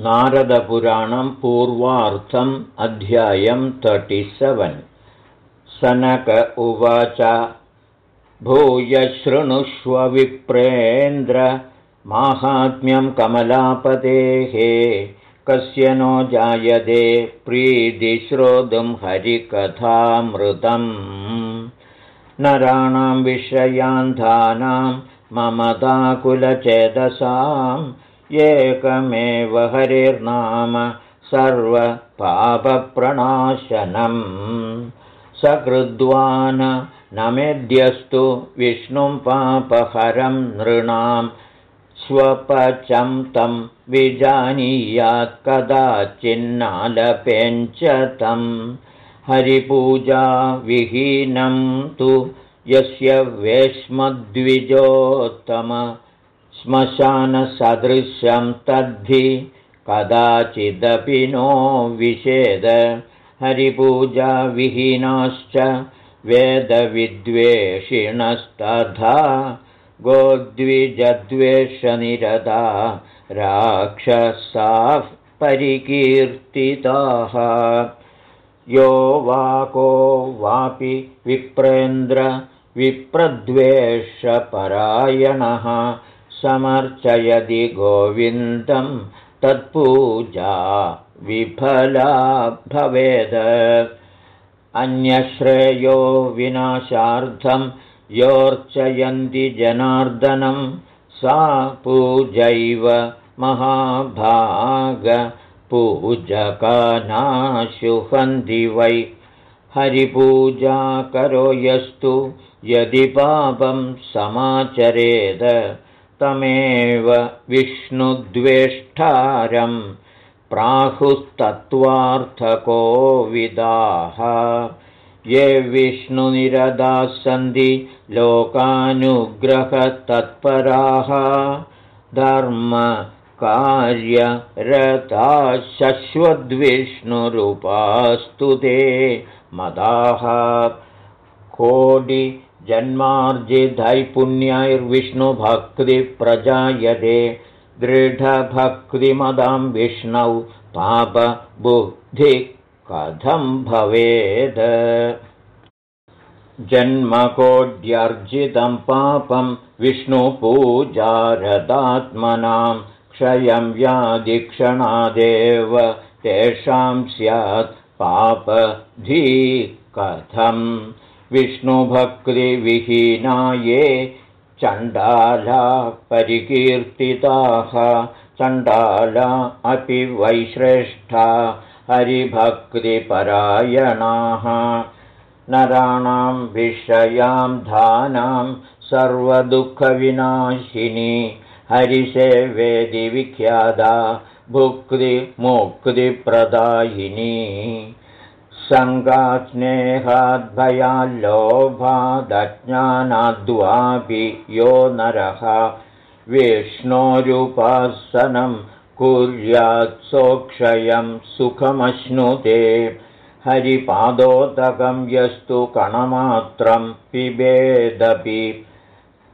नारदपुराणं पूर्वार्थम् अध्यायं तर्टिसेवन् सनक उवाच भूयशृणुष्व विप्रेन्द्र माहात्म्यं कमलापतेः कस्य नो जायते प्रीतिश्रोतुं हरिकथामृतम्। नराणां विषयान्धानां ममताकुलचेतसाम् एकमेव हरिर्नाम सर्वपापप्रणाशनम् सकृद्वान न मेद्यस्तु विष्णुं पापहरं नृणां स्वपचं तं विजानीयात् कदाचिन्नालपेञ्च तं हरिपूजाविहीनं तु यस्य वेश्मद्विजोत्तम श्मशानसदृशं तद्धि कदाचिदपि नो विषेद। हरिपूजाविहीनाश्च वेदविद्वेषिणस्तथा गोद्विजद्वेषनिरदा राक्षसाः परिकीर्तिताः। यो वाको वापि विप्रेन्द्र विप्रद्वेषपरायणः समर्चयति गोविन्दं तत्पूजा विफला भवेद। अन्यश्रेयो विनाशार्थं योर्चयन्ति जनार्दनं सा पूजैव महाभागपूजकानाशुहन्ति वै। हरिपूजा करो यस्तु यदि पापं समाचरेद तमेव विष्णुद्वेष्टारं प्राहुस्तत्त्वार्थको विदाः ये विष्णुनिरदाः सन्ति लोकानुग्रहतत्पराः धर्मकार्यरता शश्वद्विष्णुरूपास्तु ते मदाः। कोडि जन्मार्जितैपुण्यैर्विष्णुभक्तिप्रजायते दृढभक्तिमदां विष्णौ पापबुद्धिः कथं भवेद्। जन्मकोड्यर्जितं पापं विष्णुपूजारदात्मनां क्षयं व्याधिक्षणादेव तेषां स्यात् पापधी कथम् विष्णुभक्तिविहीना ये चण्डाला परिकीर्तिताः चण्डाला अपि वैश्रेष्ठा हरिभक्तिपरायणाः। नराणां विषयां धानां सर्वदुःखविनाशिनी हरिसेवेदि विख्यादा भुक्तिमुक्तिप्रदायिनी सङ्गास्नेहाद्भयाल्लोभादज्ञानाद्वापि यो नरः। विष्णोरुपासनं कुर्यात्सोक्षयं सुखमश्नुते। हरिपादोदकं यस्तु कणमात्रं पिबेदपि।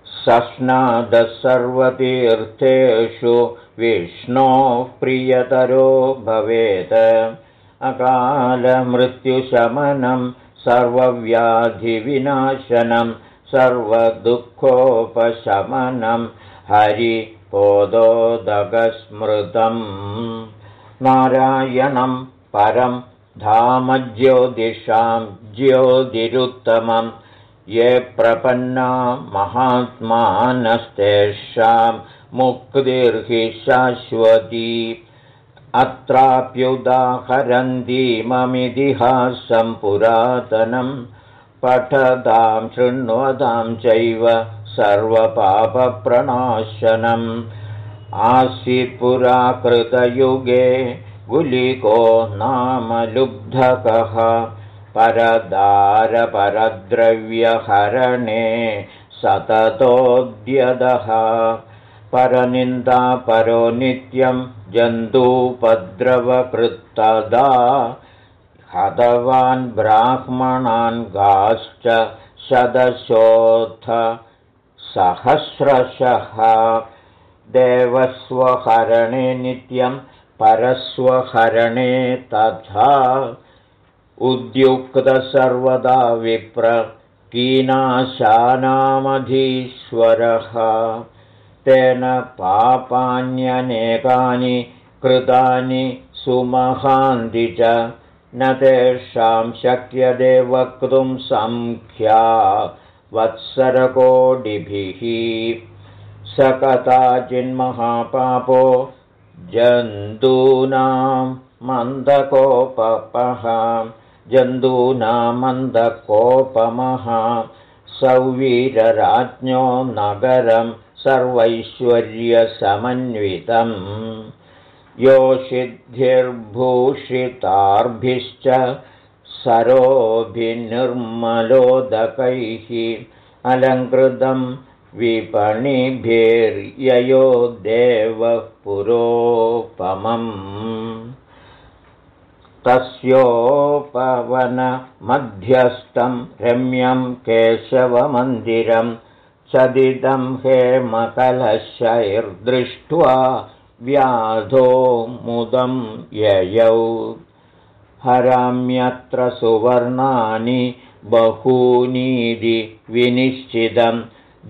सस्नादः सर्वतीर्थेषु विष्णोः प्रियतरो भवेत् अकालमृत्युशमनं सर्वव्याधिविनाशनं सर्वदुःखोपशमनं हरिपोदोदकस्मृतम्। नारायणं परं धामज्योतिषां ज्योतिरुत्तमं ये प्रपन्ना महात्मानस्तेषां मुक्तिर्हि शाश्वती अत्राप्युदाहरन्तीममितिहासं पुरातनं पठतां शृण्वतां चैव सर्वपापप्रणाशनम्। आसीत्पुराकृतयुगे गुलिको नाम लुब्धकः परदारपरद्रव्यहरणे सततोऽद्यदः परनिन्दापरो नित्यं जन्तूपद्रवकृत्तदा हतवान् ब्राह्मणान् गाश्च शतशोऽथ सहस्रशः देवस्वहरणे नित्यं परस्वहरणे तथा उद्युक्तसर्वदा विप्र कीनाशानामधीश्वरः तेन पापान्यनेकानि कृतानि सुमहान्ति च। न तेषां शक्यते वक्तुं सङ्ख्या वत्सरकोटिभिः। स कदाचिन्महापापो जन्तूनां मन्दकोपपः। जन्तूनामन्दकोपमः सौवीरराज्ञो नगरं सर्वैश्वर्यसमन्वितम्। योषिद्धिर्भूषितार्भिश्च सरोभिनिर्मलोदकैः अलङ्कृतं विपणिभिर्ययो देवः पुरोपमम्। तस्योपवनमध्यस्थं रम्यं केशवमन्दिरं सदिदं हेमकलशैर्दृष्ट्वा व्याधो मुदं ययौ। हराम्यत्र सुवर्णानि बहूनीदि विनिश्चितं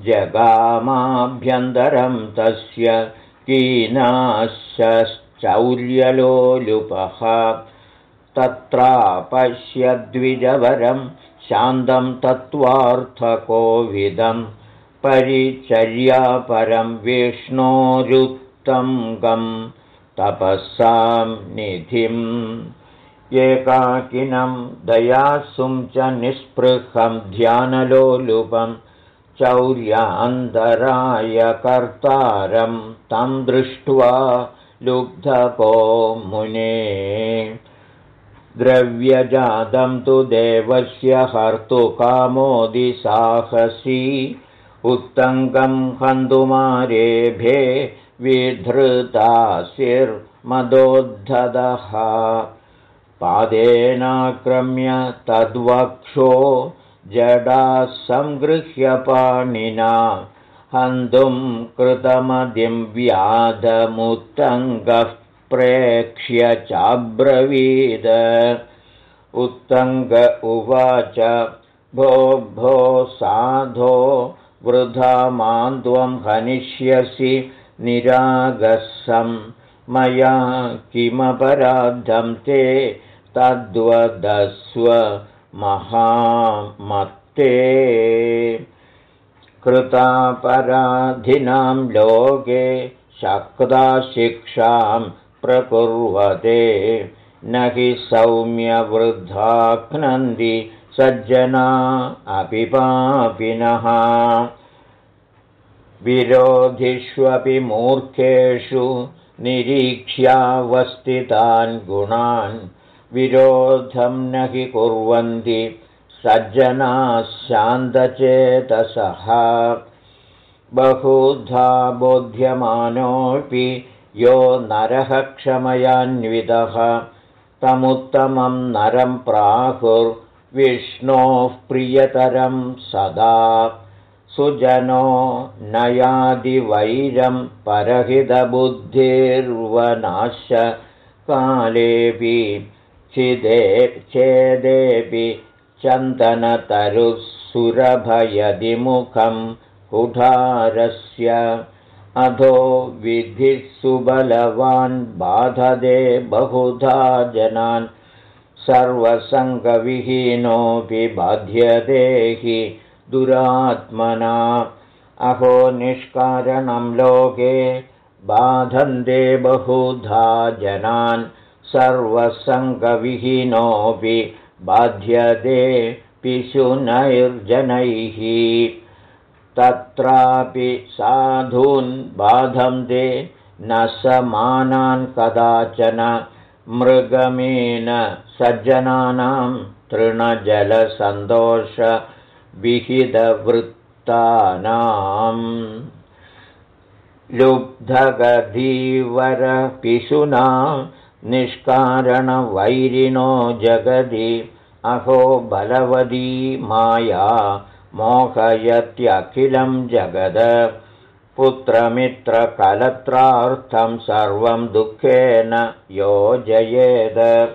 जगामाभ्यन्तरं तस्य कीनाश्चौर्यलोलुपः तत्रापश्यद्विजवरं शान्तं तत्त्वार्थकोविदं परिचर्यापरं विष्णोरुत्तं गं तपःसां निधिम् एकाकिनं दयासुं च निःस्पृहं ध्यानलोलुपं चौर्यान्तरायकर्तारं तं दृष्ट्वा लुब्धको मुने। द्रव्यजातं तु देवस्य हर्तुकामोदिसाहसी उत्तङ्गं हन्तुमारेभे विधृतासिर्मदोद्धतः पादेनाक्रम्य तद्वक्षो जडासङ्गृह्य पाणिना। हन्तुं कृतमदिं व्याधमुत्तङ्गः प्रेक्ष्य चाब्रवीद। उत्तङ्ग उवाच भो भो साधो वृथा मां त्वं हनिष्यसि निरागसं। मया किमपराधं ते तद्वदस्व महामत्ते। कृतापराधिनां लोके शक्ता शिक्षां प्रकुर्वते। न हि सौम्यवृद्धाघ्नन्ति सज्जना अपि पापिनः। विरोधिष्वपि मूर्खेषु निरीक्ष्यावस्थितान् गुणान् विरोधं न हि कुर्वन्ति सज्जनाः शान्तचेतसः। बहुधा बोध्यमानोऽपि यो नरः क्षमयान्वितः। तमुत्तमं नरं प्राहुर्विष्णोः प्रियतरं सदा। सुजनो नयादिवैरं परहितबुद्धिर्वनाश कालेऽपि चिदे चेदेऽपि चन्दनतरुः कुठारस्य अधो विधिः सुबलवान् बाधदे बहुधा जनान् सर्वसङ्गविहीनोऽपि बाध्यते हि दुरात्मना। अहो निष्कारणं लोके बाधन्ते बहुधा जनान्। सर्वसङ्गविहीनोऽपि बाध्यते पिशुनैर्जनैः। तत्रापि साधून् बाधन्ते न समानान् कदाचन मृगमेन सज्जनानां तृणजलसन्तोषविहितवृत्तानाम् लुब्धगधीवरपिशुना निष्कारणवैरिणो जगदि अहो बलवदी माया मोहयत्यखिलं जगद पुत्रमित्रकलत्रार्थं सर्वं दुःखेन योजयेद।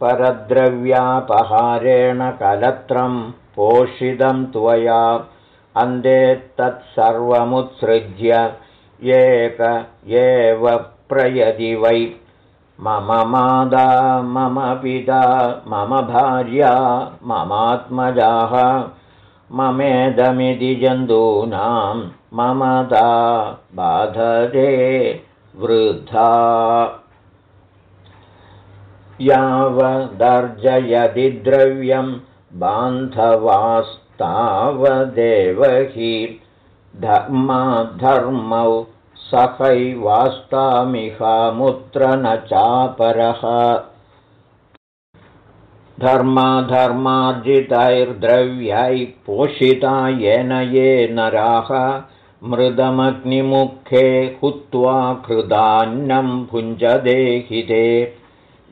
परद्रव्यापहारेण कलत्रं पोषितं त्वया। अन्ते तत्सर्वमुत्सृज्य एक एव प्रयदि वै। मम मादा मम पिता मम भार्या ममात्मजाः ममेदमिति जन्तूनां ममता बाधते वृथा यावदर्जयदि द्रव्यं बान्धवास्तावदेव हि धर्माधर्मौ सहैवास्तामिहामुत्र न चापरः धर्माधर्मार्जितैर्द्रव्यैः पोषिता येन ये नराः मृदमग्निमुखे हुत्वा कृदान्नं भुञ्जदेहिते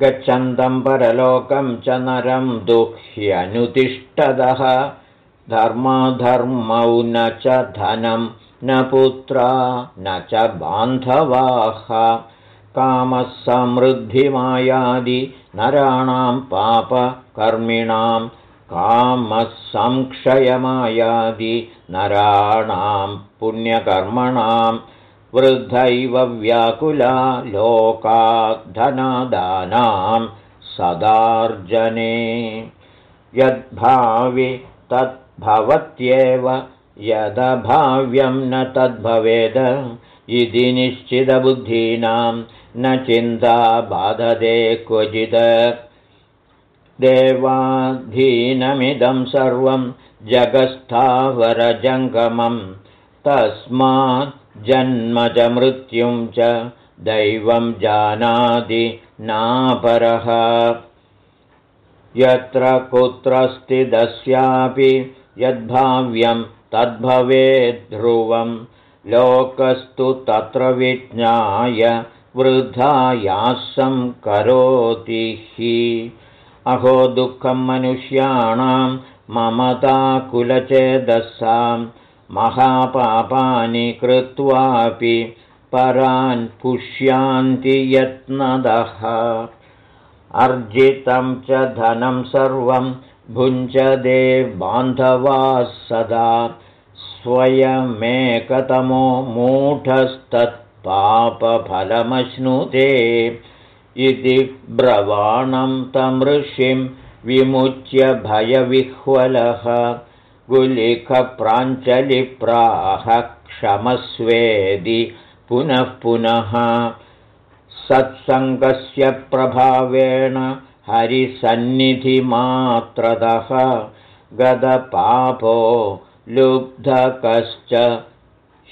गच्छन्तं परलोकं च नरं दुह्यनुतिष्ठदः धर्माधर्मौ न च धनं न पुत्रा न च बान्धवाः कामः समृद्धिमायादि नराणां पापकर्मिणां कामः संक्षयमायादि नराणां पुण्यकर्मणां वृद्धैव व्याकुला लोकाद्धनादानां सदार्जने। यद्भावि तद्भवत्येव यदभाव्यं न तद्भवेद इति निश्चितबुद्धीनां न चिन्ता बाधते क्वचित्। देवाधीनमिदं सर्वं जगस्थावरजङ्गमं तस्मात् जन्म च मृत्युं च दैवं जानाति नापरः। यत्र कुत्रस्थितस्यापि यद्भाव्यं तद्भवेद्ध्रुवं लोकस्तु तत्र विज्ञाय वृद्धायासं करोति हि। अहो दुःखं मनुष्याणां ममताकुलचेदसां महापापानि कृत्वापि परान् पुष्यान्ति यत्नदः। अर्जितं च धनं सर्वं भुञ्जदे बान्धवाः सदा। स्वयमेकतमो मूढस्तत्पापफलमश्नुते इति ब्रवाणं तमृषिं विमुच्य भयविह्वलः गुलिखप्राञ्चलिप्राह क्षमस्वेदि पुनः पुनः सत्सङ्गस्य प्रभावेण हरिसन्निधिमात्रतः गदपापो लुब्धकश्च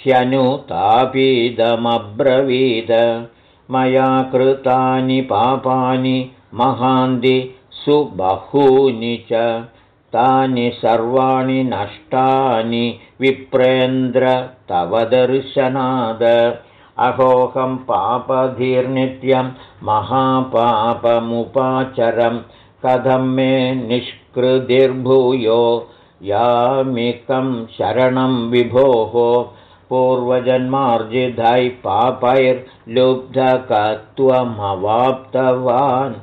ह्यनुतापीदमब्रवीद मया कृतानि पापानि महान्ति सुबहूनि च। तानि सर्वाणि नष्टानि विप्रेन्द्र तव दर्शनाद। अहोहं पापधीर्नित्यं महापापमुपाचरं। कथं मे निष्कृतिर्भूयो यामिकं शरणं विभोः पूर्वजन्मार्जितैः पापैर्लुब्धकत्वमवाप्तवान्।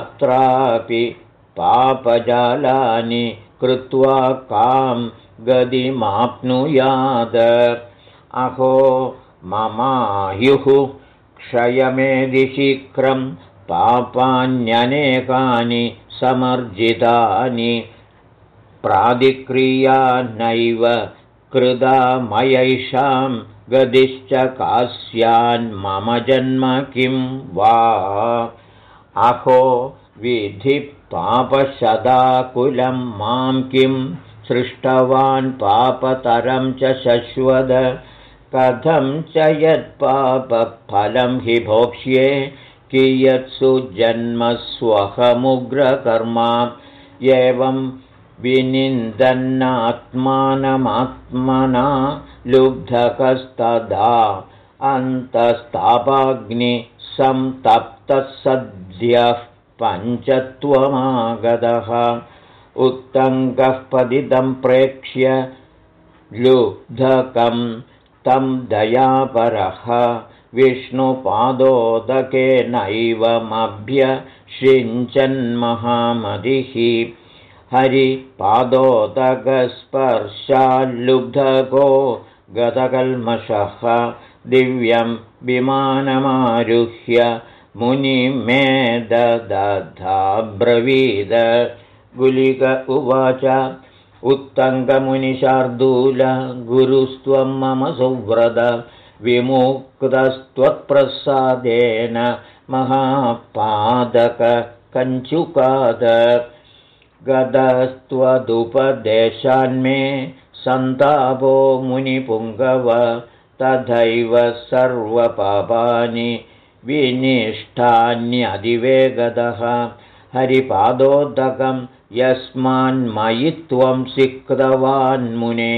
अत्रापि पापजालानि कृत्वा कां गतिमाप्नुयाद अहो ममायुः क्षयमेधिशीघ्रं पापान्यनेकानि समर्जितानि। प्रादिक्रिया नैव कृदा मयैषां गदिश्च कास्यान्मम जन्म किं वा? अहो विधिपापशदाकुलं मां किं? सृष्टवान् पापतरं च शश्वद। कथं च यत्पापफलं हि भोक्ष्ये? कियत्सु जन्मस्वहमुग्रकर्मा एवं विनिन्दन्नात्मानमात्मना लुब्धकस्तदा अन्तस्तापाग्निसंतप्तः सद्यः पञ्चत्वमागतः उत्तङ्गः पतितं प्रेक्ष्य लुब्धकम् तं दयापरः विष्णुपादोदकेनैवमभ्यषिञ्चन्महामदिः हरिपादोदकस्पर्शाल्लुब्धको गतकल्मषः दिव्यं विमानमारुह्य मुनिमेददधाब्रवीद। गुलिक उवाच उत्तङ्गमुनिशार्दूल गुरुस्त्वं मम सुव्रत विमुक्तस्त्वत्प्रसादेन महापादककञ्चुकाद गदस्त्वदुपदेशान्मे सन्तापो मुनिपुङ्गव तथैव सर्वपापानि विनिष्ठान्यधिवेगतः हरिपादोदकं यस्मान्मयि त्वं सिक्तवान्मुने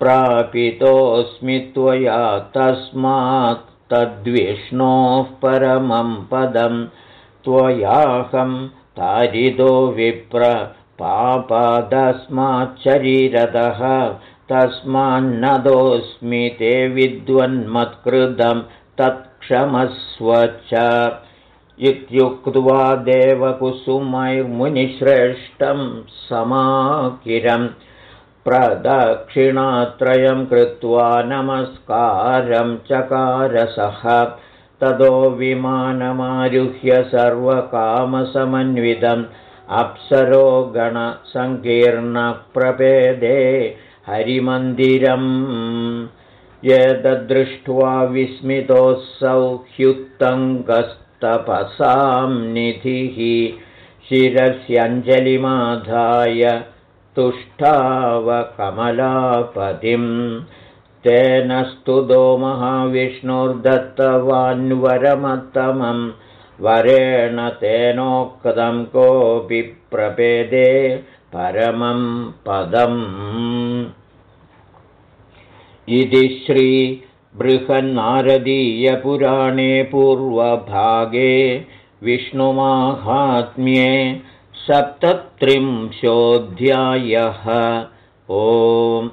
प्रापितोऽस्मि त्वया तस्मात् तद्विष्णोः परमं पदं। त्वयाहं तारितो विप्र पापादस्माच्छरीरतः तस्मान्नदोऽस्मि ते विद्वन्मत्कृतं तत्क्षमस्व च। इत्युक्त्वा देवकुसुमैर्मुनिश्रेष्ठं समाकिरं प्रदक्षिणात्रयं कृत्वा नमस्कारं चकारसः ततो विमानमारुह्य सर्वकामसमन्वितम् अप्सरो गणसङ्कीर्णप्रपेदे हरिमन्दिरम्। यदृष्ट्वा विस्मितोऽसौ ह्युत्तङ्गस्तपसां निधिः। शिरस्यञ्जलिमाधाय तुष्टावकमलापतिम् तेन स्तुतो महाविष्णुर्दत्तवान्वरमत्तमम् वरेण तेनोक्तं कोऽपि प्रपेदे परमं पदम्। इति श्रीबृहन्नारदीयपुराणे पूर्वभागे विष्णुमाहात्म्ये सप्तत्रिंशोऽध्यायः। ओम्